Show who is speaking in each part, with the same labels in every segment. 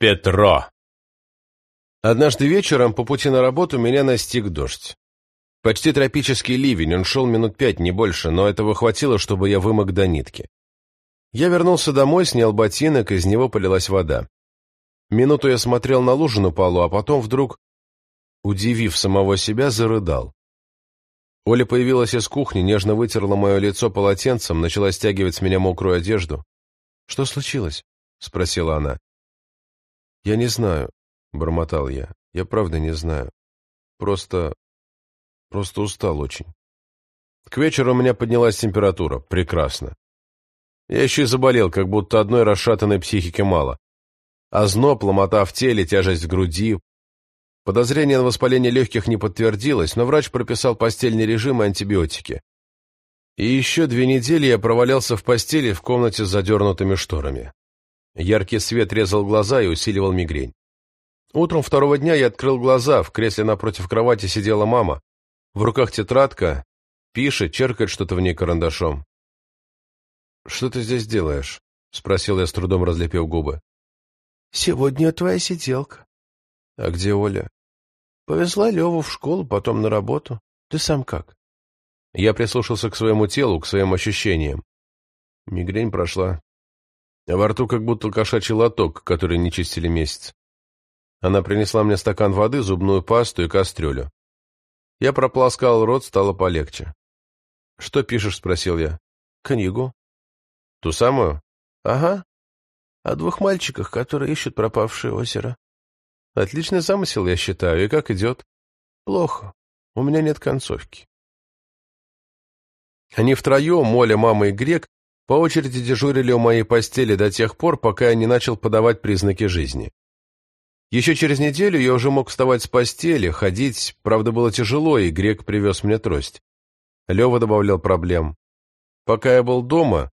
Speaker 1: Петро. Однажды вечером по пути на работу меня настиг дождь. Почти тропический ливень, он шел минут пять, не больше, но этого хватило, чтобы я вымок до нитки. Я вернулся домой, снял ботинок, из него полилась вода. Минуту я смотрел на лужу на полу, а потом вдруг, удивив самого себя, зарыдал. Оля появилась из кухни, нежно вытерла мое лицо полотенцем, начала стягивать с меня мокрую одежду. «Что случилось?» — спросила она. «Я не знаю», — бормотал я. «Я правда не знаю. Просто... просто устал очень». К вечеру у меня поднялась температура. Прекрасно. Я еще и заболел, как будто одной расшатанной психики мало. Озноб, ломота в теле, тяжесть в груди. Подозрение на воспаление легких не подтвердилось, но врач прописал постельный режим и антибиотики. И еще две недели я провалялся в постели в комнате с задернутыми шторами. Яркий свет резал глаза и усиливал мигрень. Утром второго дня я открыл глаза, в кресле напротив кровати сидела мама. В руках тетрадка, пишет, черкает что-то в ней карандашом. «Что ты здесь делаешь?» — спросил я, с трудом разлепив губы.
Speaker 2: «Сегодня твоя сиделка».
Speaker 1: «А где Оля?»
Speaker 2: «Повезла Леву в школу, потом на работу. Ты сам как?»
Speaker 1: Я прислушался к своему телу, к своим ощущениям. Мигрень прошла. А во рту как будто кошачий лоток, который не чистили месяц. Она принесла мне стакан воды, зубную пасту и кастрюлю. Я прополоскал рот, стало полегче. «Что пишешь?» — спросил я.
Speaker 2: «Книгу».
Speaker 1: «Ту самую?»
Speaker 2: «Ага. О двух мальчиках, которые ищут пропавшее озеро».
Speaker 1: «Отличный замысел, я считаю. И как идет?»
Speaker 2: «Плохо. У меня нет концовки».
Speaker 1: Они втроем, Моля, мама и Грек, по очереди дежурили у моей постели до тех пор, пока я не начал подавать признаки жизни. Еще через неделю я уже мог вставать с постели, ходить, правда, было тяжело, и Грек привез мне трость. Лева добавлял проблем. Пока я был дома,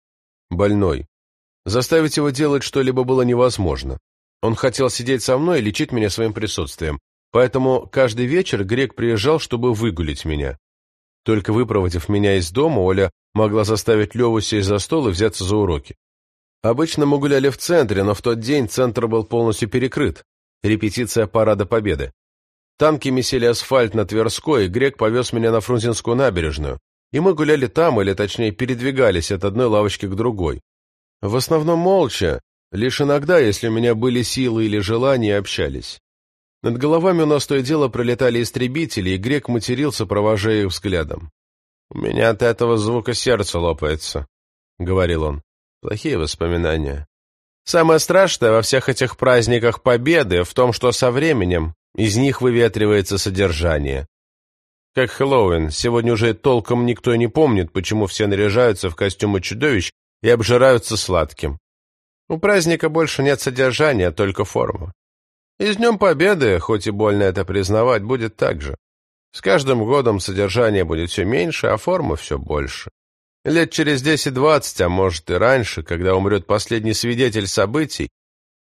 Speaker 1: больной, заставить его делать что-либо было невозможно. Он хотел сидеть со мной и лечить меня своим присутствием, поэтому каждый вечер Грек приезжал, чтобы выгулить меня. Только выпроводив меня из дома, Оля могла заставить Леву сесть за стол и взяться за уроки. Обычно мы гуляли в центре, но в тот день центр был полностью перекрыт. Репетиция Парада Победы. Танки месили асфальт на Тверской, и Грек повез меня на Фрунзенскую набережную. И мы гуляли там, или точнее передвигались от одной лавочки к другой. В основном молча, лишь иногда, если у меня были силы или желания, общались. Над головами у нас то и дело пролетали истребители, и Грек матерился, провожая их взглядом. «У меня от этого звука сердце лопается», — говорил он. «Плохие воспоминания. Самое страшное во всех этих праздниках Победы в том, что со временем из них выветривается содержание. Как Хэллоуин, сегодня уже толком никто не помнит, почему все наряжаются в костюмы чудовищ и обжираются сладким. У праздника больше нет содержания, только форма. И с Днем Победы, хоть и больно это признавать, будет так же. С каждым годом содержание будет все меньше, а форма все больше. Лет через 10-20, а может и раньше, когда умрет последний свидетель событий,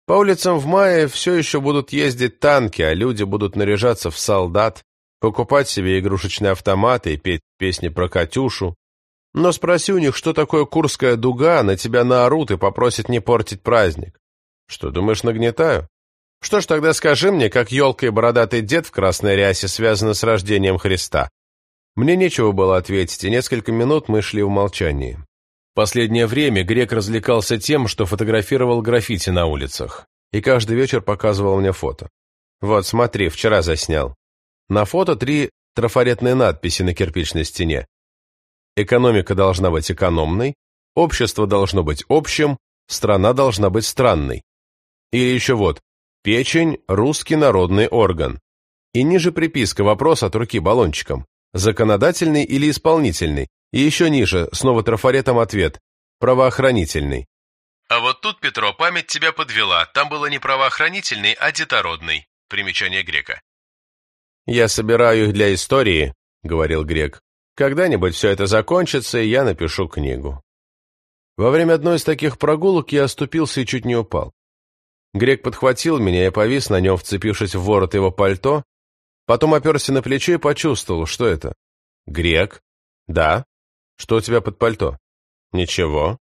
Speaker 1: по улицам в мае все еще будут ездить танки, а люди будут наряжаться в солдат, покупать себе игрушечные автоматы и петь песни про Катюшу. Но спроси у них, что такое Курская дуга, на тебя наорут и попросят не портить праздник. Что, думаешь, нагнетаю? Что ж, тогда скажи мне, как елка и бородатый дед в красной рясе связаны с рождением Христа? Мне нечего было ответить, и несколько минут мы шли в молчании. Последнее время Грек развлекался тем, что фотографировал граффити на улицах, и каждый вечер показывал мне фото. Вот, смотри, вчера заснял. На фото три трафаретные надписи на кирпичной стене. Экономика должна быть экономной, общество должно быть общим, страна должна быть странной. Или еще вот, Печень – русский народный орган. И ниже приписка вопрос от руки баллончиком. Законодательный или исполнительный? И еще ниже, снова трафаретом ответ. Правоохранительный. А вот тут, Петро, память тебя подвела. Там было не правоохранительный, а детородный. Примечание грека. «Я собираю их для истории», — говорил грек. «Когда-нибудь все это закончится, и я напишу книгу». Во время одной из таких прогулок я оступился и чуть не упал. Грек подхватил меня и повис на нем, вцепившись в ворот его пальто, потом оперся на плечо и почувствовал, что это. «Грек?» «Да». «Что у тебя под пальто?» «Ничего».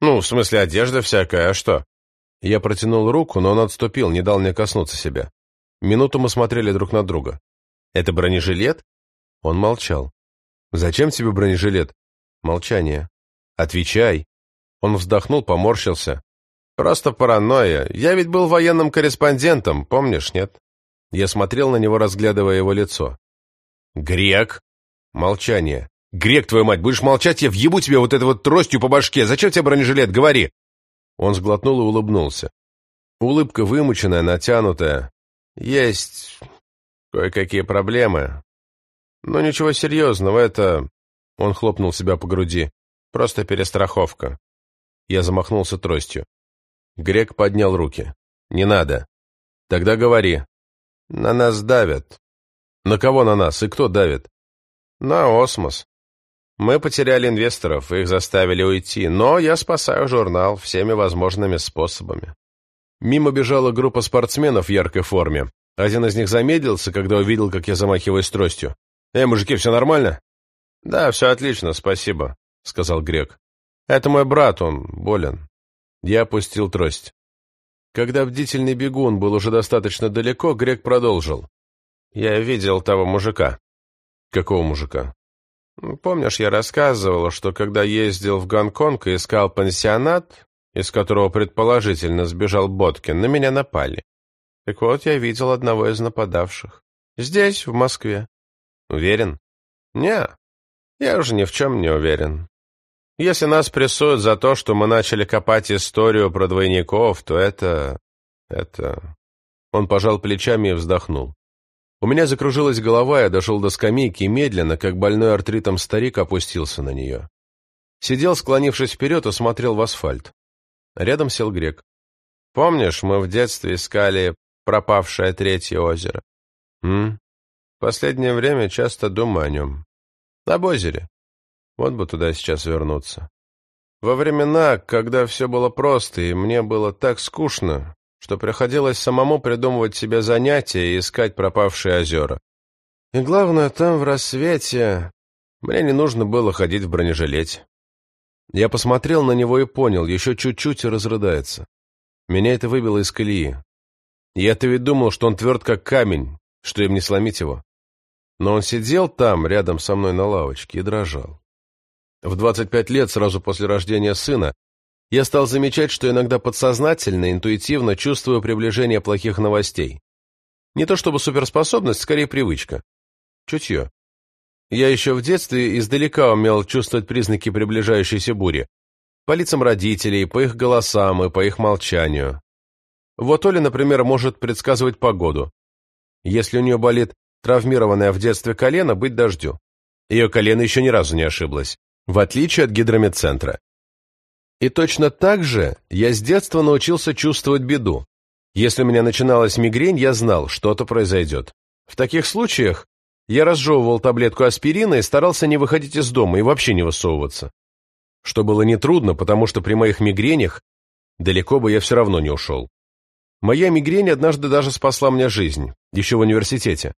Speaker 1: «Ну, в смысле, одежда всякая, а что?» Я протянул руку, но он отступил, не дал мне коснуться себя. Минуту мы смотрели друг на друга. «Это бронежилет?» Он молчал. «Зачем тебе бронежилет?» Молчание. «Отвечай!» Он вздохнул, поморщился. «Просто паранойя. Я ведь был военным корреспондентом, помнишь, нет?» Я смотрел на него, разглядывая его лицо. «Грек!» Молчание. «Грек, твою мать, будешь молчать, я въебу тебе вот этой вот тростью по башке. Зачем тебе бронежилет? Говори!» Он сглотнул и улыбнулся. Улыбка вымученная, натянутая. «Есть кое-какие проблемы. Но ничего серьезного, это...» Он хлопнул себя по груди. «Просто перестраховка». Я замахнулся тростью. Грек поднял руки. «Не надо». «Тогда говори». «На нас давят». «На кого на нас? И кто давит?» «На осмос. Мы потеряли инвесторов, их заставили уйти, но я спасаю журнал всеми возможными способами». Мимо бежала группа спортсменов в яркой форме. Один из них замедлился, когда увидел, как я замахиваюсь тростью. «Эй, мужики, все нормально?» «Да, все отлично, спасибо», — сказал Грек. «Это мой брат, он болен». Я опустил трость. Когда бдительный бегун был уже достаточно далеко, Грек продолжил. «Я видел того мужика». «Какого мужика?» «Помнишь, я рассказывал, что когда ездил в Гонконг и искал пансионат, из которого предположительно сбежал Боткин, на меня напали. Так вот, я видел одного из нападавших. Здесь, в Москве. Уверен? Не, я уже ни в чем не уверен. Если нас прессуют за то, что мы начали копать историю про двойников, то это... это... Он пожал плечами и вздохнул. У меня закружилась голова, я дошел до скамейки и медленно, как больной артритом старик, опустился на нее. Сидел, склонившись вперед, и смотрел в асфальт. Рядом сел грек. «Помнишь, мы в детстве искали пропавшее третье озеро?» «М? Последнее время часто думаю о нем. Об озере. Вот бы туда сейчас вернуться. Во времена, когда все было просто, и мне было так скучно, что приходилось самому придумывать себе занятия и искать пропавшие озера. И главное, там в рассвете мне не нужно было ходить в бронежилете. Я посмотрел на него и понял, еще чуть-чуть и разрыдается. Меня это выбило из колеи. Я-то ведь думал, что он тверд как камень, что им не сломить его. Но он сидел там, рядом со мной на лавочке, и дрожал. В 25 лет, сразу после рождения сына, я стал замечать, что иногда подсознательно, интуитивно чувствую приближение плохих новостей. Не то чтобы суперспособность, скорее привычка. Чутье. Я еще в детстве издалека умел чувствовать признаки приближающейся бури. По лицам родителей, по их голосам и по их молчанию. Вот Оля, например, может предсказывать погоду. Если у нее болит травмированное в детстве колено, быть дождю. Ее колено еще ни разу не ошиблось в отличие от гидромедцентра. И точно так же я с детства научился чувствовать беду. Если у меня начиналась мигрень, я знал, что-то произойдет. В таких случаях я разжевывал таблетку аспирина и старался не выходить из дома и вообще не высовываться. Что было нетрудно, потому что при моих мигренях далеко бы я все равно не ушел. Моя мигрень однажды даже спасла мне жизнь, еще в университете.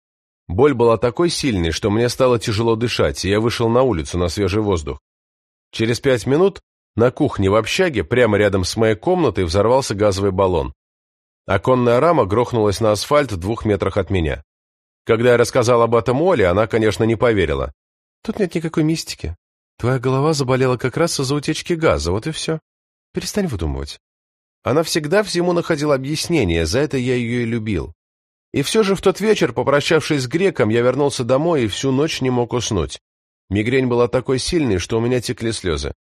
Speaker 1: Боль была такой сильной, что мне стало тяжело дышать, и я вышел на улицу на свежий воздух. Через пять минут на кухне в общаге, прямо рядом с моей комнатой, взорвался газовый баллон. Оконная рама грохнулась на асфальт в двух метрах от меня. Когда я рассказал об этом Оле, она, конечно, не поверила. «Тут нет никакой мистики. Твоя голова заболела как раз из-за утечки газа, вот и все. Перестань выдумывать». Она всегда всему находила объяснение, за это я ее и любил. И все же в тот вечер, попрощавшись с греком, я вернулся домой и всю ночь не мог уснуть. Мигрень была такой сильной, что у меня текли слезы.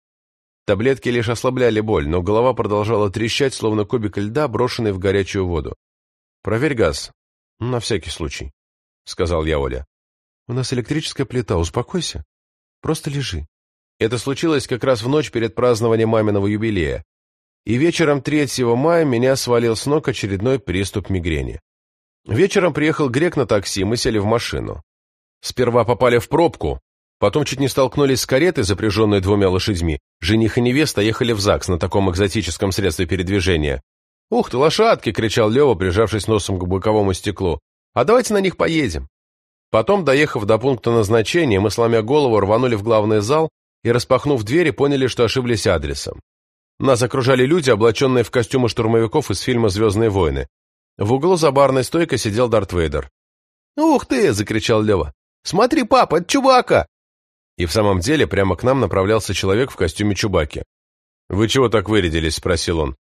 Speaker 1: Таблетки лишь ослабляли боль, но голова продолжала трещать, словно кубик льда, брошенный в горячую воду. «Проверь газ. На всякий случай», — сказал я Оле. «У нас электрическая плита, успокойся. Просто лежи». Это случилось как раз в ночь перед празднованием маминого юбилея. И вечером 3 мая меня свалил с ног очередной приступ мигрени. Вечером приехал грек на такси, мы сели в машину. Сперва попали в пробку, потом чуть не столкнулись с каретой, запряженной двумя лошадьми. Жених и невеста ехали в ЗАГС на таком экзотическом средстве передвижения. «Ух ты, лошадки!» — кричал Лева, прижавшись носом к боковому стеклу. «А давайте на них поедем!» Потом, доехав до пункта назначения, мы, сломя голову, рванули в главный зал и, распахнув двери, поняли, что ошиблись адресом. Нас окружали люди, облаченные в костюмы штурмовиков из фильма «Звездные войны». В углу за барной стойкой сидел Дарт Вейдер.
Speaker 2: «Ух ты!» — закричал Лева. «Смотри, папа, это Чубака!»
Speaker 1: И в самом деле прямо к нам направлялся человек в костюме Чубаки. «Вы чего так вырядились?» — спросил он.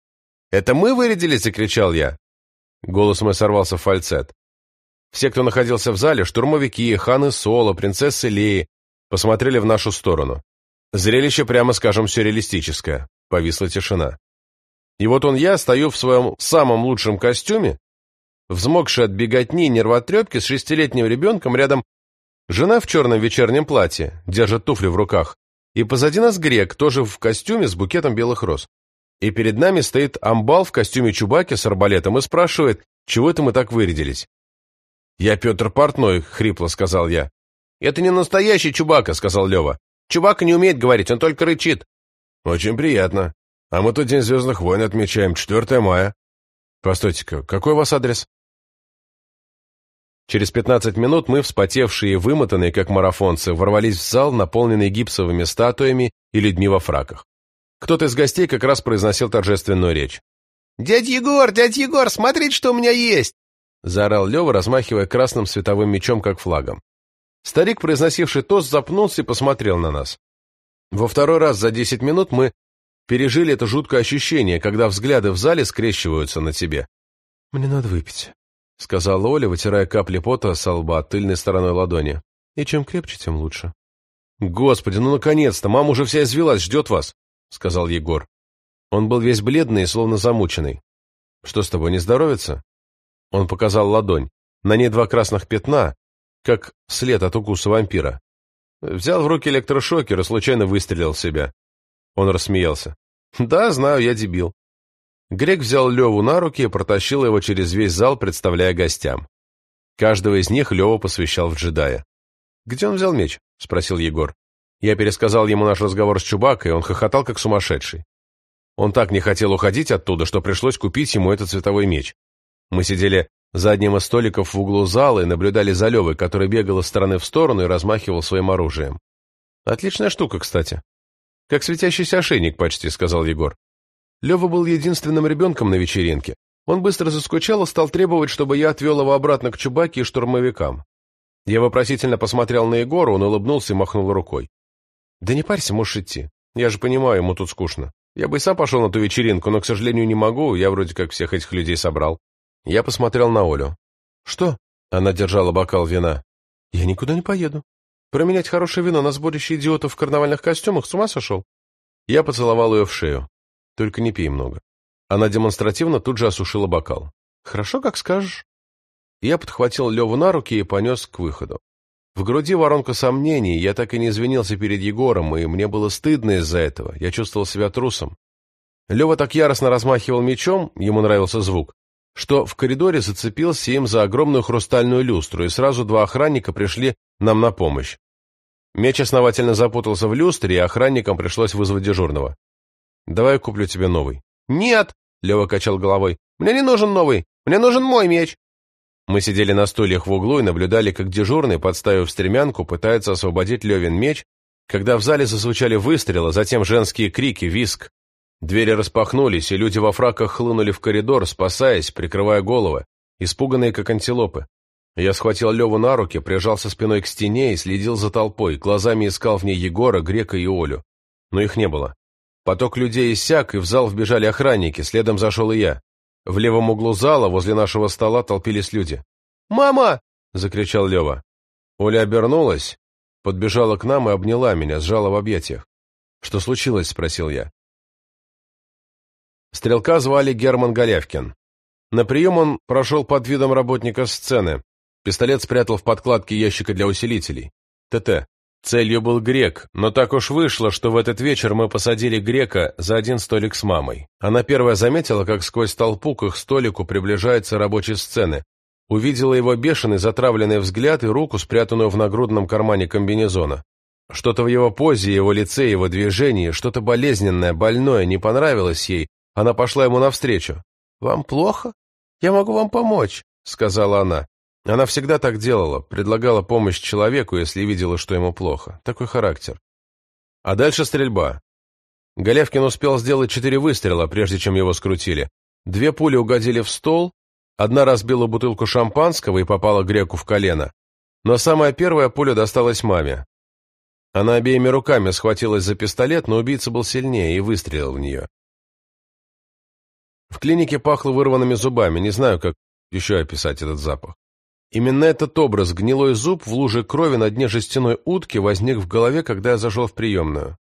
Speaker 2: «Это мы вырядились?» — закричал я.
Speaker 1: Голос мой сорвался в фальцет. Все, кто находился в зале, штурмовики, ханы Соло, принцессы Леи, посмотрели в нашу сторону. Зрелище, прямо скажем, сюрреалистическое. Повисла тишина. И вот он я стою в своем самом лучшем костюме, взмокший от беготни и нервотрепки с шестилетним ребенком рядом жена в черном вечернем платье, держит туфли в руках, и позади нас грек, тоже в костюме с букетом белых роз. И перед нами стоит амбал в костюме Чубаки с арбалетом и спрашивает, чего это мы так вырядились. «Я Петр Портной», — хрипло сказал я.
Speaker 2: «Это не настоящий Чубака», — сказал Лева. «Чубака не умеет говорить, он только рычит».
Speaker 1: «Очень приятно. А мы тут День Звездных войн отмечаем, 4 мая». «Постойте-ка, какой у вас адрес?» Через 15 минут мы, вспотевшие и вымотанные, как марафонцы, ворвались в зал, наполненный гипсовыми статуями и людьми во фраках. Кто-то из гостей как раз произносил торжественную речь.
Speaker 2: «Дядь Егор, дядь Егор, смотрите, что у меня есть!»
Speaker 1: заорал Лева, размахивая красным световым мечом, как флагом. Старик, произносивший тост, запнулся и посмотрел на нас. Во второй раз за десять минут мы пережили это жуткое ощущение, когда взгляды в зале скрещиваются на тебе. «Мне надо выпить», — сказала Оля, вытирая капли пота со лба тыльной стороной ладони. «И чем крепче, тем лучше». «Господи, ну наконец-то! Мама уже вся извелась, ждет вас», — сказал Егор. Он был весь бледный и словно замученный. «Что с тобой, не здоровится?» Он показал ладонь. На ней два красных пятна, как след от укуса вампира. Взял в руки электрошокер и случайно выстрелил в себя. Он рассмеялся. «Да, знаю, я дебил». Грек взял Леву на руки и протащил его через весь зал, представляя гостям. Каждого из них Лева посвящал в джедая. «Где он взял меч?» — спросил Егор. Я пересказал ему наш разговор с Чубакой, он хохотал, как сумасшедший. Он так не хотел уходить оттуда, что пришлось купить ему этот цветовой меч. Мы сидели за одним из столиков в углу зала и наблюдали за Левой, который бегал из стороны в сторону и размахивал своим оружием. «Отличная штука, кстати. Как светящийся ошейник почти», — сказал Егор. Лева был единственным ребенком на вечеринке. Он быстро заскучал и стал требовать, чтобы я отвел его обратно к Чубаке и штурмовикам. Я вопросительно посмотрел на Егора, он улыбнулся и махнул рукой. «Да не парься, можешь идти. Я же понимаю, ему тут скучно. Я бы и сам пошел на ту вечеринку, но, к сожалению, не могу, я вроде как всех этих людей собрал». Я посмотрел на Олю. «Что?» Она держала бокал вина. «Я никуда не поеду. Променять хорошее вино на сборище идиотов в карнавальных костюмах с ума сошел?» Я поцеловал ее в шею. «Только не пей много». Она демонстративно тут же осушила бокал. «Хорошо, как скажешь». Я подхватил Леву на руки и понес к выходу. В груди воронка сомнений, я так и не извинился перед Егором, и мне было стыдно из-за этого, я чувствовал себя трусом. Лева так яростно размахивал мечом, ему нравился звук, что в коридоре зацепился им за огромную хрустальную люстру, и сразу два охранника пришли нам на помощь. Меч основательно запутался в люстре, и охранникам пришлось вызвать дежурного. «Давай куплю тебе новый».
Speaker 2: «Нет!» — Лева качал головой. «Мне не нужен новый! Мне нужен мой меч!»
Speaker 1: Мы сидели на стульях в углу и наблюдали, как дежурный, подставив стремянку, пытается освободить Левин меч, когда в зале зазвучали выстрелы, затем женские крики, виск. Двери распахнулись, и люди во фраках хлынули в коридор, спасаясь, прикрывая головы, испуганные как антилопы. Я схватил Леву на руки, прижался спиной к стене и следил за толпой, глазами искал в ней Егора, Грека и Олю. Но их не было. Поток людей иссяк, и в зал вбежали охранники, следом зашел и я. В левом углу зала, возле нашего стола, толпились люди.
Speaker 2: «Мама!»
Speaker 1: — закричал Лева. Оля обернулась, подбежала к нам и обняла меня, сжала в объятиях. «Что случилось?» — спросил я. Стрелка звали Герман Голявкин. На прием он прошел под видом работника сцены. Пистолет спрятал в подкладке ящика для усилителей. ТТ. Целью был грек, но так уж вышло, что в этот вечер мы посадили грека за один столик с мамой. Она первая заметила, как сквозь толпу к их столику приближается рабочий сцены. Увидела его бешеный, затравленный взгляд и руку, спрятанную в нагрудном кармане комбинезона. Что-то в его позе, его лице, его движении, что-то болезненное, больное не понравилось ей, она пошла ему навстречу. «Вам плохо? Я могу вам помочь», — сказала она. Она всегда так делала, предлагала помощь человеку, если видела, что ему плохо. Такой характер. А дальше стрельба. Голявкин успел сделать четыре выстрела, прежде чем его скрутили. Две пули угодили в стол, одна разбила бутылку шампанского и попала греку в колено. Но самая первая пуля досталась маме. Она обеими руками схватилась за пистолет, но убийца был сильнее и выстрелил в нее. В клинике пахло вырванными зубами, не знаю, как еще описать этот запах. Именно этот образ, гнилой зуб в луже крови на дне жестяной утки, возник в голове, когда я зашел в приемную.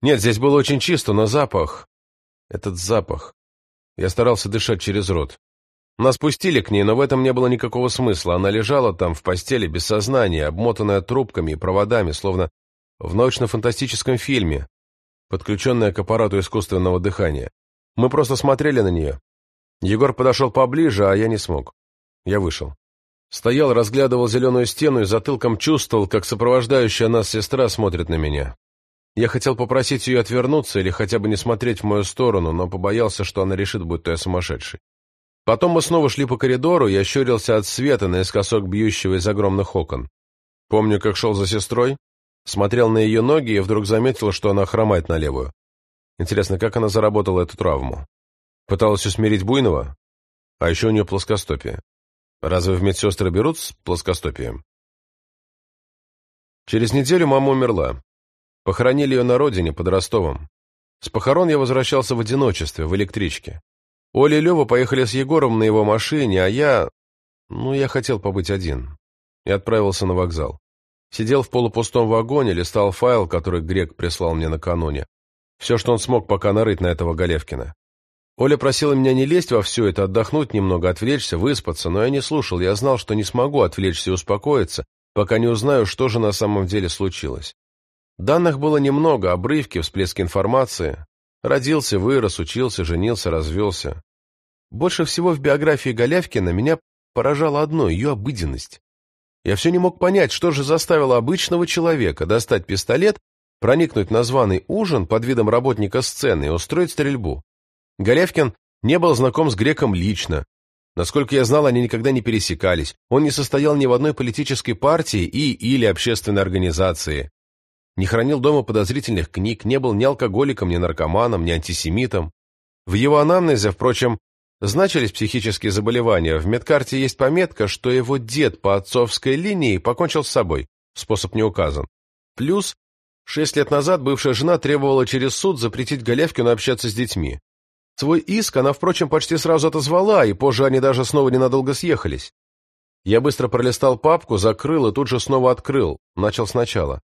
Speaker 1: Нет, здесь было очень чисто, но запах... Этот запах... Я старался дышать через рот. Нас пустили к ней, но в этом не было никакого смысла. Она лежала там, в постели, без сознания, обмотанная трубками и проводами, словно в научно-фантастическом фильме, подключенная к аппарату искусственного дыхания. Мы просто смотрели на нее. Егор подошел поближе, а я не смог. Я вышел. Стоял, разглядывал зеленую стену и затылком чувствовал, как сопровождающая нас сестра смотрит на меня. Я хотел попросить ее отвернуться или хотя бы не смотреть в мою сторону, но побоялся, что она решит, будто я сумасшедший. Потом мы снова шли по коридору, я щурился от света наискосок бьющего из огромных окон. Помню, как шел за сестрой, смотрел на ее ноги и вдруг заметил, что она хромает на левую. Интересно, как она заработала эту травму? Пыталась усмирить буйного? А еще у нее плоскостопие. Разве в медсестры берут с плоскостопием? Через неделю мама умерла. Похоронили ее на родине, под Ростовом. С похорон я возвращался в одиночестве, в электричке. Оля и Лева поехали с Егором на его машине, а я... Ну, я хотел побыть один. И отправился на вокзал. Сидел в полупустом вагоне, листал файл, который Грек прислал мне накануне. Все, что он смог пока нарыть на этого Галевкина. Оля просила меня не лезть во все это, отдохнуть немного, отвлечься, выспаться, но я не слушал, я знал, что не смогу отвлечься и успокоиться, пока не узнаю, что же на самом деле случилось. Данных было немного, обрывки, всплески информации. Родился, вырос, учился, женился, развелся. Больше всего в биографии Голявкина меня поражало одно — ее обыденность. Я все не мог понять, что же заставило обычного человека достать пистолет проникнуть на званый ужин под видом работника сцены и устроить стрельбу. Голевкин не был знаком с греком лично. Насколько я знал, они никогда не пересекались. Он не состоял ни в одной политической партии и или общественной организации. Не хранил дома подозрительных книг, не был ни алкоголиком, ни наркоманом, ни антисемитом. В его анамнезе, впрочем, значились психические заболевания. В медкарте есть пометка, что его дед по отцовской линии покончил с собой. Способ не указан. Плюс Шесть лет назад бывшая жена требовала через суд запретить Голявкину общаться с детьми. Свой иск она, впрочем, почти сразу отозвала, и позже они даже снова ненадолго съехались. Я быстро пролистал папку, закрыл и тут же снова открыл, начал сначала.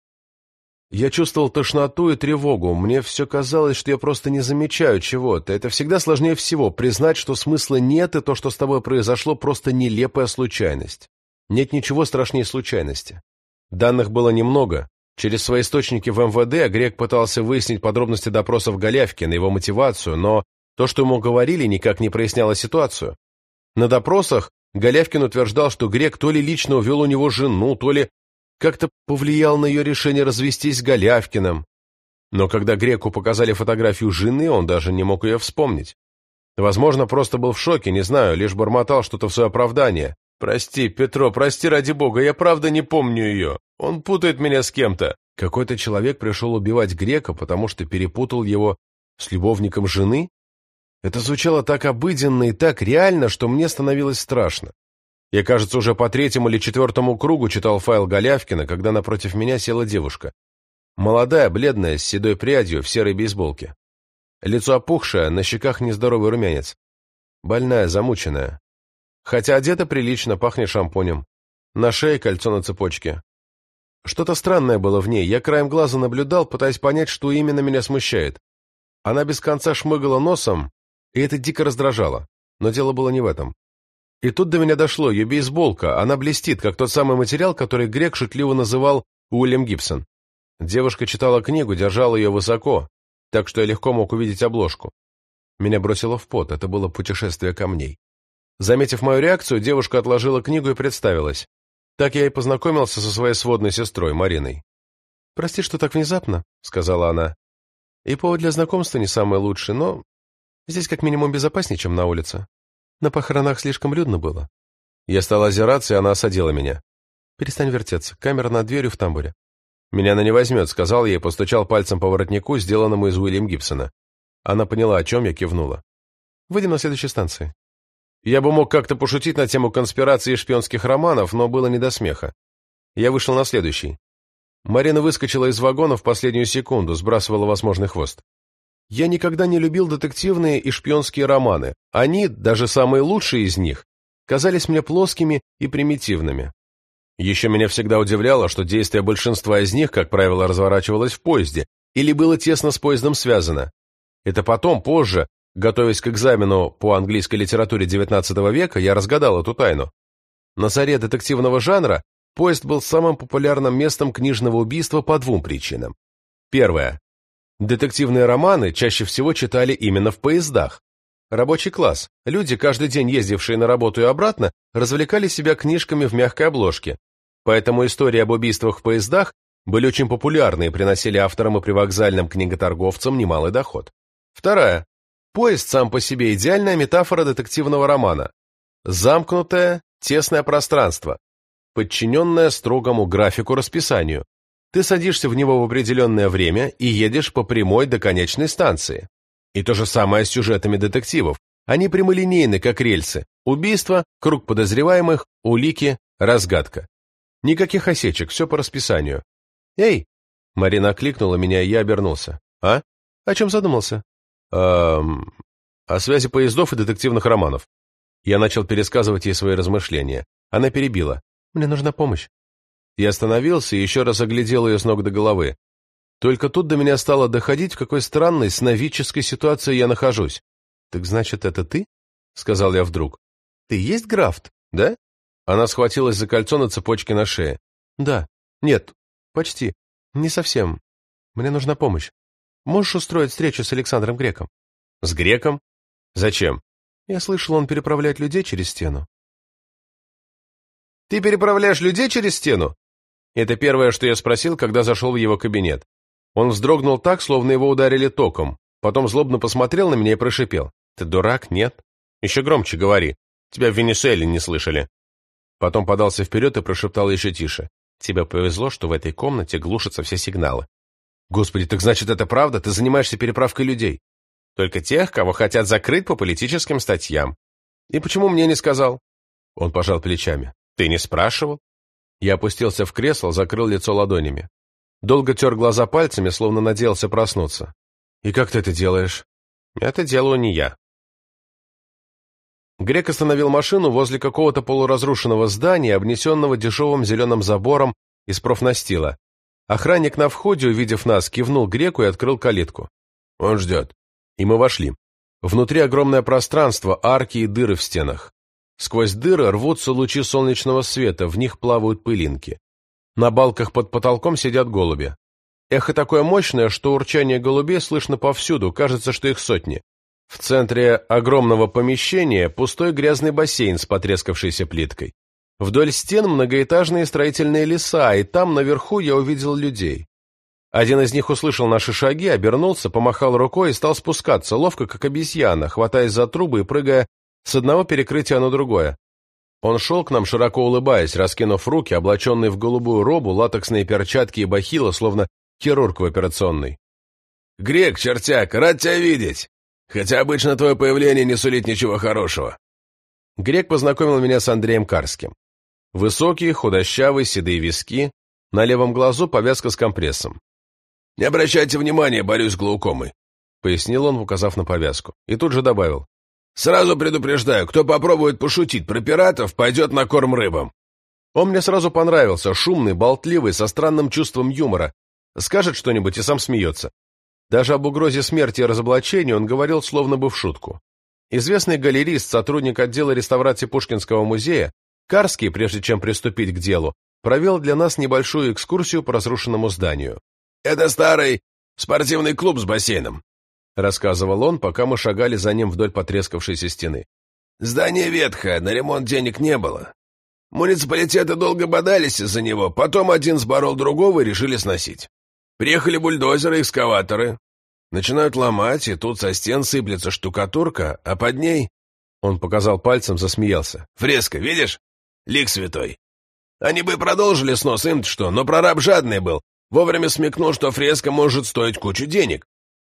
Speaker 1: Я чувствовал тошноту и тревогу, мне все казалось, что я просто не замечаю чего-то. Это всегда сложнее всего, признать, что смысла нет, и то, что с тобой произошло, просто нелепая случайность. Нет ничего страшнее случайности. Данных было немного, Через свои источники в МВД Грек пытался выяснить подробности допросов Голявкина, его мотивацию, но то, что ему говорили, никак не проясняло ситуацию. На допросах Голявкин утверждал, что Грек то ли лично увел у него жену, то ли как-то повлиял на ее решение развестись с Голявкиным. Но когда Греку показали фотографию жены, он даже не мог ее вспомнить. Возможно, просто был в шоке, не знаю, лишь бормотал что-то в свое оправдание. «Прости, Петро, прости ради бога, я правда не помню ее. Он путает меня с кем-то». Какой-то человек пришел убивать грека, потому что перепутал его с любовником жены? Это звучало так обыденно и так реально, что мне становилось страшно. Я, кажется, уже по третьему или четвертому кругу читал файл Голявкина, когда напротив меня села девушка. Молодая, бледная, с седой прядью, в серой бейсболке. Лицо опухшее, на щеках нездоровый румянец. Больная, замученная. Хотя одета прилично, пахнет шампунем. На шее кольцо на цепочке. Что-то странное было в ней. Я краем глаза наблюдал, пытаясь понять, что именно меня смущает. Она без конца шмыгала носом, и это дико раздражало. Но дело было не в этом. И тут до меня дошло, ее бейсболка, она блестит, как тот самый материал, который Грек шутливо называл Уильям Гибсон. Девушка читала книгу, держала ее высоко, так что я легко мог увидеть обложку. Меня бросило в пот, это было путешествие камней. Заметив мою реакцию, девушка отложила книгу и представилась. Так я и познакомился со своей сводной сестрой, Мариной. «Прости, что так внезапно», — сказала она. «И повод для знакомства не самый лучший, но здесь как минимум безопаснее, чем на улице. На похоронах слишком людно было». Я стал озираться, и она осадила меня. «Перестань вертеться. Камера над дверью в тамбуре». «Меня она не возьмет», — сказал и постучал пальцем по воротнику, сделанному из Уильям Гибсона. Она поняла, о чем я кивнула. «Выйдем на следующей станции». Я бы мог как-то пошутить на тему конспирации и шпионских романов, но было не до смеха. Я вышел на следующий. Марина выскочила из вагона в последнюю секунду, сбрасывала возможный хвост. Я никогда не любил детективные и шпионские романы. Они, даже самые лучшие из них, казались мне плоскими и примитивными. Еще меня всегда удивляло, что действие большинства из них, как правило, разворачивалось в поезде или было тесно с поездом связано. Это потом, позже, Готовясь к экзамену по английской литературе XIX века, я разгадал эту тайну. На заре детективного жанра поезд был самым популярным местом книжного убийства по двум причинам. Первое. Детективные романы чаще всего читали именно в поездах. Рабочий класс, люди, каждый день ездившие на работу и обратно, развлекали себя книжками в мягкой обложке. Поэтому истории об убийствах в поездах были очень популярны и приносили авторам и привокзальным книготорговцам немалый доход. Вторая. Поезд сам по себе идеальная метафора детективного романа. Замкнутое, тесное пространство, подчиненное строгому графику-расписанию. Ты садишься в него в определенное время и едешь по прямой до конечной станции. И то же самое с сюжетами детективов. Они прямолинейны, как рельсы. Убийство, круг подозреваемых, улики, разгадка. Никаких осечек, все по расписанию. «Эй!» Марина окликнула меня, и я обернулся. «А? О чем задумался?» эм, о связи поездов и детективных романов. Я начал пересказывать ей свои размышления. Она перебила. «Мне нужна помощь». Я остановился и еще раз оглядел ее с ног до головы. Только тут до меня стало доходить, в какой странной, сновидческой ситуации я нахожусь. «Так значит, это ты?» — сказал я вдруг. «Ты есть Графт, да?» Она схватилась за кольцо на цепочке на шее. «Да. Нет, почти. Не совсем. Мне нужна помощь. Можешь устроить встречу с Александром Греком? С Греком? Зачем? Я слышал, он переправляет людей через стену. Ты переправляешь людей через стену? Это первое, что я спросил, когда зашел в его кабинет. Он вздрогнул так, словно его ударили током, потом злобно посмотрел на меня и прошипел. Ты дурак, нет? Еще громче говори. Тебя в Венесуэле не слышали. Потом подался вперед и прошептал еще тише. Тебе повезло, что в этой комнате глушатся все сигналы. Господи, так значит, это правда? Ты занимаешься переправкой людей? Только тех, кого хотят закрыть по политическим статьям. И почему мне не сказал? Он пожал плечами. Ты не спрашивал? Я опустился в кресло, закрыл лицо ладонями. Долго тер глаза пальцами, словно надеялся проснуться. И как ты это делаешь? Это делаю не я. Грек остановил машину возле какого-то полуразрушенного здания, обнесенного дешевым зеленым забором из профнастила. Охранник на входе, увидев нас, кивнул греку и открыл калитку. «Он ждет». И мы вошли. Внутри огромное пространство, арки и дыры в стенах. Сквозь дыры рвутся лучи солнечного света, в них плавают пылинки. На балках под потолком сидят голуби. Эхо такое мощное, что урчание голубей слышно повсюду, кажется, что их сотни. В центре огромного помещения пустой грязный бассейн с потрескавшейся плиткой. Вдоль стен многоэтажные строительные леса, и там наверху я увидел людей. Один из них услышал наши шаги, обернулся, помахал рукой и стал спускаться, ловко как обезьяна, хватаясь за трубы и прыгая с одного перекрытия на другое. Он шел к нам, широко улыбаясь, раскинув руки, облаченный в голубую робу, латексные перчатки и бахила, словно хирург в операционной. «Грек, чертяк, рад тебя видеть! Хотя обычно твое появление не сулит ничего хорошего». Грек познакомил меня с Андреем Карским. Высокие, худощавые, седые виски, на левом глазу повязка с компрессом. «Не обращайте внимания, борюсь с глаукомой», — пояснил он, указав на повязку, и тут же добавил. «Сразу предупреждаю, кто попробует пошутить про пиратов, пойдет на корм рыбам». Он мне сразу понравился, шумный, болтливый, со странным чувством юмора. Скажет что-нибудь и сам смеется. Даже об угрозе смерти и разоблачении он говорил словно бы в шутку. Известный галерист, сотрудник отдела реставрации Пушкинского музея, Карский, прежде чем приступить к делу, провел для нас небольшую экскурсию по разрушенному зданию. «Это старый спортивный клуб с бассейном», — рассказывал он, пока мы шагали за ним вдоль потрескавшейся стены. «Здание ветхое, на ремонт денег не было. Муниципалитеты долго бодались из-за него, потом один сборол другого и решили сносить. Приехали бульдозеры, экскаваторы. Начинают ломать, и тут со стен сыплется штукатурка, а под ней...» Он показал пальцем, засмеялся. «Фреска, видишь? Лик святой. Они бы продолжили снос, им что, но прораб жадный был.
Speaker 3: Вовремя смекнул, что фреска может стоить кучу денег.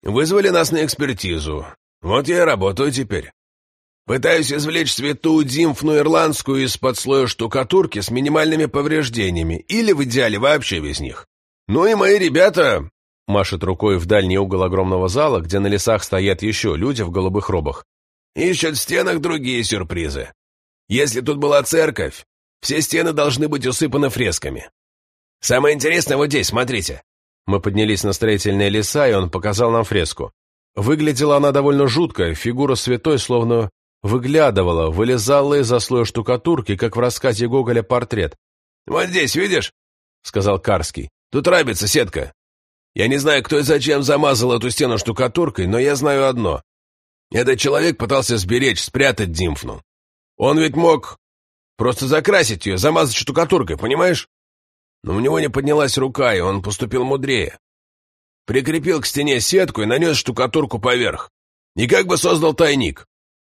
Speaker 3: Вызвали нас на экспертизу. Вот я и работаю теперь. Пытаюсь извлечь святую димфну ирландскую из-под слоя штукатурки с минимальными повреждениями, или в идеале вообще без них. Ну и мои ребята...» Машет рукой в дальний угол огромного зала, где на лесах стоят еще люди в голубых робах. «Ищут в стенах другие сюрпризы. Если тут была церковь, все стены должны быть усыпаны фресками. Самое интересное вот здесь, смотрите». Мы поднялись на строительные леса, и он показал нам фреску. Выглядела она довольно жутко, фигура святой словно выглядывала, вылезала из-за слоя штукатурки, как в рассказе Гоголя портрет. «Вот здесь, видишь?» — сказал Карский. «Тут рабится сетка. Я не знаю, кто и зачем замазал эту стену штукатуркой, но я знаю одно. Этот человек пытался сберечь, спрятать Димфну. Он ведь мог просто закрасить ее, замазать штукатуркой, понимаешь? Но у него не поднялась рука, и он поступил мудрее. Прикрепил к стене сетку и нанес штукатурку поверх. И как бы создал тайник.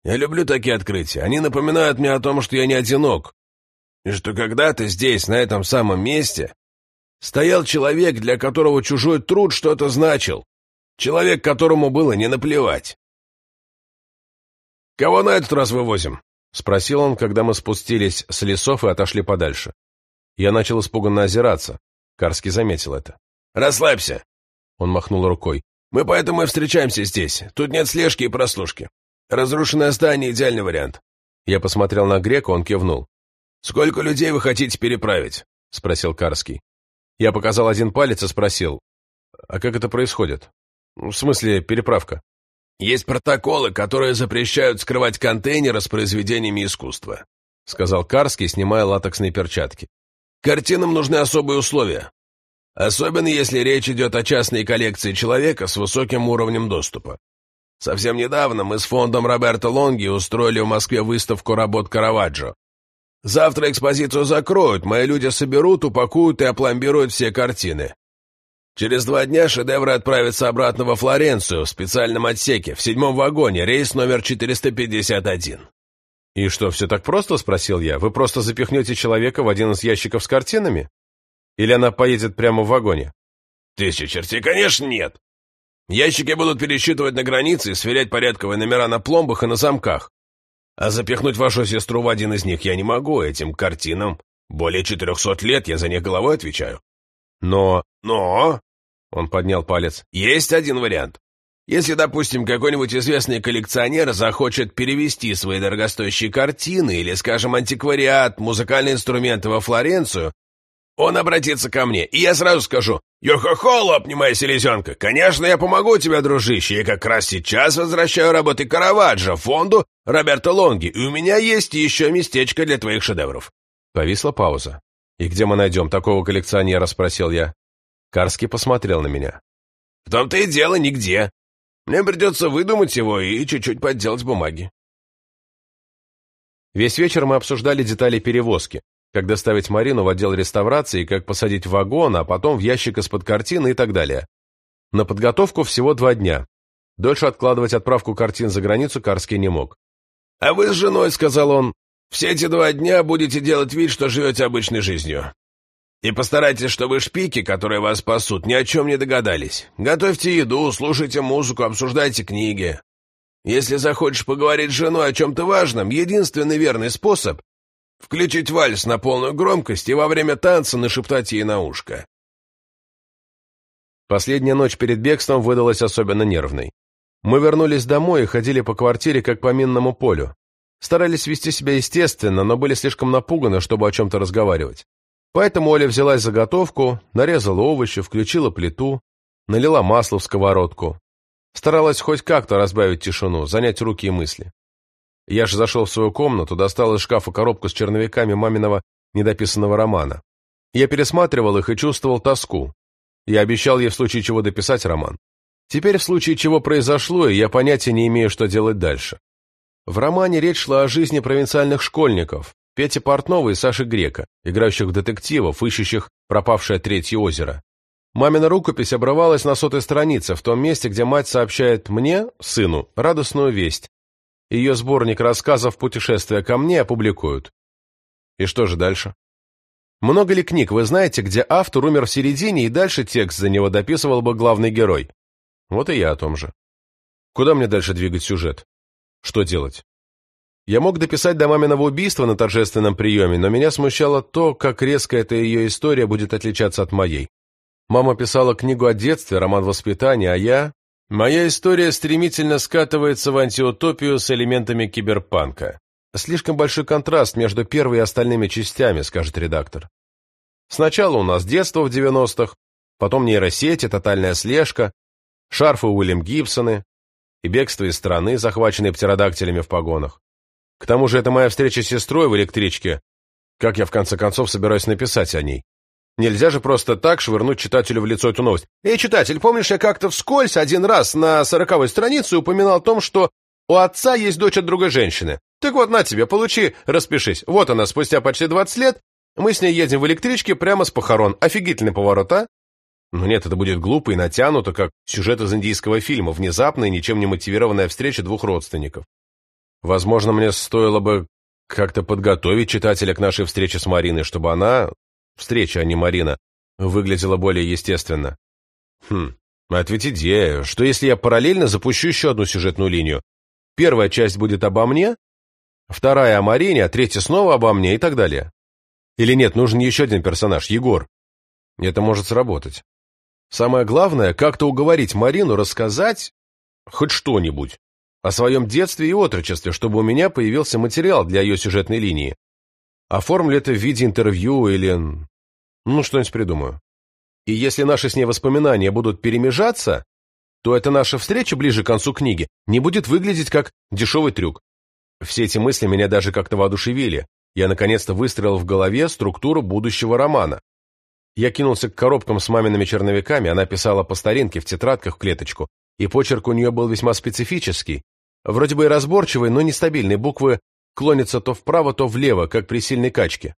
Speaker 3: Я люблю такие открытия. Они напоминают мне о том, что я не одинок. И что когда-то здесь, на этом самом месте, стоял человек, для которого чужой труд что-то значил. Человек, которому было не наплевать. «Кого на этот раз вывозим?» — спросил он, когда мы спустились с лесов и отошли подальше. Я начал испуганно озираться. Карский заметил это. «Расслабься!» — он махнул рукой. «Мы поэтому и встречаемся здесь. Тут нет слежки и прослушки. Разрушенное здание – идеальный вариант. Я посмотрел на Грека, он кивнул. «Сколько людей вы хотите переправить?» – спросил Карский. Я показал один палец и спросил, «А как это происходит?» «В смысле, переправка?» «Есть протоколы, которые запрещают скрывать контейнеры с произведениями искусства», — сказал Карский, снимая латексные перчатки. «Картинам нужны особые условия. Особенно если речь идет о частной коллекции человека с высоким уровнем доступа. Совсем недавно мы с фондом Роберто Лонги устроили в Москве выставку работ Караваджо. Завтра экспозицию закроют, мои люди соберут, упакуют и опломбируют все картины. Через два дня шедевры отправятся обратно во Флоренцию в специальном отсеке, в седьмом вагоне, рейс номер 451. «И что, все так просто?» – спросил я. «Вы просто запихнете человека в один из ящиков с картинами? Или она поедет прямо в вагоне?» «Тысяча чертей, конечно, нет. Ящики будут пересчитывать на границе и сверять порядковые номера на пломбах и на замках. А запихнуть вашу сестру в один из них я не могу, этим картинам. Более четырехсот лет я за них головой отвечаю. Но... Но... Он поднял палец. Есть один вариант. Если, допустим, какой-нибудь известный коллекционер захочет перевести свои дорогостоящие картины или, скажем, антиквариат, музыкальные инструменты во Флоренцию, он обратится ко мне, и я сразу скажу, «Йо-хо-хо, лопни селезенка! Конечно, я помогу тебе, дружище, и как раз сейчас возвращаю работы Караваджо фонду Роберто Лонги, и у меня есть еще местечко для твоих шедевров». Повисла пауза. «И где мы найдем такого коллекционера?» – спросил я. Карский посмотрел на меня. «В том-то и дело нигде. Мне придется выдумать его и чуть-чуть подделать бумаги». Весь вечер мы обсуждали детали перевозки, как доставить Марину в отдел реставрации, как посадить в вагон, а потом в ящик из-под картины и так далее. На подготовку всего два дня. Дольше откладывать отправку картин за границу Карский не мог. «А вы с женой, — сказал он, — все эти два дня будете делать вид, что живете обычной жизнью. И постарайтесь, чтобы шпики, которые вас спасут, ни о чем не догадались. Готовьте еду, слушайте музыку, обсуждайте книги. Если захочешь поговорить с женой о чем-то важном, единственный верный способ Включить вальс на полную громкость и во время танца нашептать ей на ушко. Последняя ночь перед бегством выдалась особенно нервной. Мы вернулись домой и ходили по квартире, как по минному полю. Старались вести себя естественно, но были слишком напуганы, чтобы о чем-то разговаривать. Поэтому Оля взялась за готовку, нарезала овощи, включила плиту, налила масло в сковородку. Старалась хоть как-то разбавить тишину, занять руки и мысли. Я же зашел в свою комнату, достал из шкафа коробку с черновиками маминого недописанного романа. Я пересматривал их и чувствовал тоску. Я обещал ей в случае чего дописать роман. Теперь в случае чего произошло, и я понятия не имею, что делать дальше. В романе речь шла о жизни провинциальных школьников, Пети Портнова и Саши Грека, играющих в детективов, ищущих пропавшее третье озеро. Мамина рукопись обрывалась на сотой странице, в том месте, где мать сообщает мне, сыну, радостную весть. Ее сборник рассказов «Путешествия ко мне» опубликуют. И что же дальше?
Speaker 1: Много ли книг вы знаете, где автор умер в середине и дальше текст за него дописывал бы главный герой? Вот и я о том же. Куда мне дальше двигать сюжет? Что делать? Я мог дописать до маминого убийства на торжественном приеме, но меня смущало то, как резко эта ее история будет отличаться от моей. Мама писала книгу о детстве, роман воспитания, а я... Моя история стремительно скатывается в антиутопию с элементами киберпанка. Слишком большой контраст между первой и остальными частями, скажет редактор. Сначала у нас детство в 90-х, потом нейросети, тотальная слежка, шарфы Уильям Гибсоны и бегство из страны, захваченные птеродактилями в погонах. К тому же это моя встреча с сестрой в электричке. Как я в конце концов собираюсь написать о ней? Нельзя же просто так швырнуть читателю в лицо эту новость. «Эй, читатель, помнишь, я как-то вскользь один раз на сороковой странице упоминал о том, что у отца есть дочь от другой женщины? Так вот, на тебе, получи, распишись. Вот она, спустя почти 20 лет, мы с ней едем в электричке прямо с похорон. Офигительный поворот, а? Ну нет, это будет глупо и натянуто, как сюжет из индийского фильма, внезапная, ничем не мотивированная встреча двух родственников. Возможно, мне стоило бы как-то подготовить читателя к нашей встрече с Мариной, чтобы она, встреча, а не Марина, выглядела более естественно. Хм, это ведь идея. Что если я параллельно запущу еще одну сюжетную линию? Первая часть будет обо мне, вторая о Марине, а третья снова обо мне и так далее. Или нет, нужен еще один персонаж, Егор. Это может сработать. Самое главное, как-то уговорить Марину рассказать хоть что-нибудь о своем детстве и отрочестве, чтобы у меня появился материал для ее сюжетной линии. Оформлю это в виде интервью или... ну, что-нибудь придумаю. И если наши с ней воспоминания будут перемежаться, то эта наша встреча ближе к концу книги не будет выглядеть как дешевый трюк. Все эти мысли меня даже как-то воодушевили. Я наконец-то выстроил в голове структуру будущего романа. Я кинулся к коробкам с мамиными черновиками, она писала по старинке в тетрадках в клеточку, и почерк у нее был весьма специфический, вроде бы и разборчивый, но нестабильный, буквы клонятся то вправо, то влево, как при сильной качке.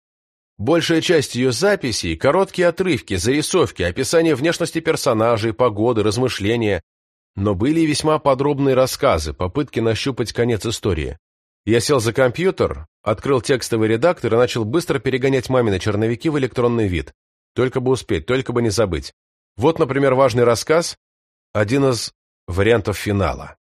Speaker 1: Большая часть ее записей – короткие отрывки, зарисовки, описание внешности персонажей, погоды, размышления. Но были и весьма подробные рассказы, попытки нащупать конец истории. Я сел за компьютер, открыл текстовый редактор и начал быстро перегонять мамины черновики в электронный вид. Только бы успеть, только бы не забыть. Вот, например, важный рассказ, один из вариантов финала.